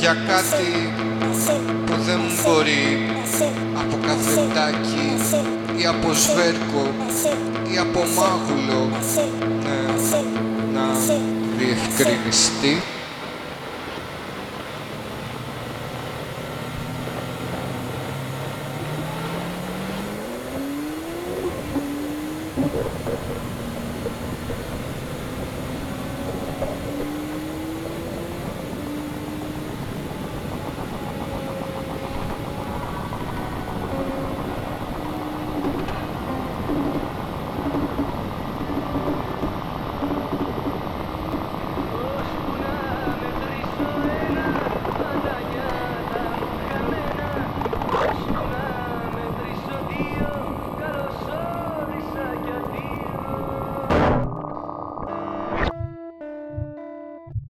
για κάτι που δεν μπορεί από καφετάκι ή από σβέρκο ή από μάγουλο ναι, να διευκρινιστεί.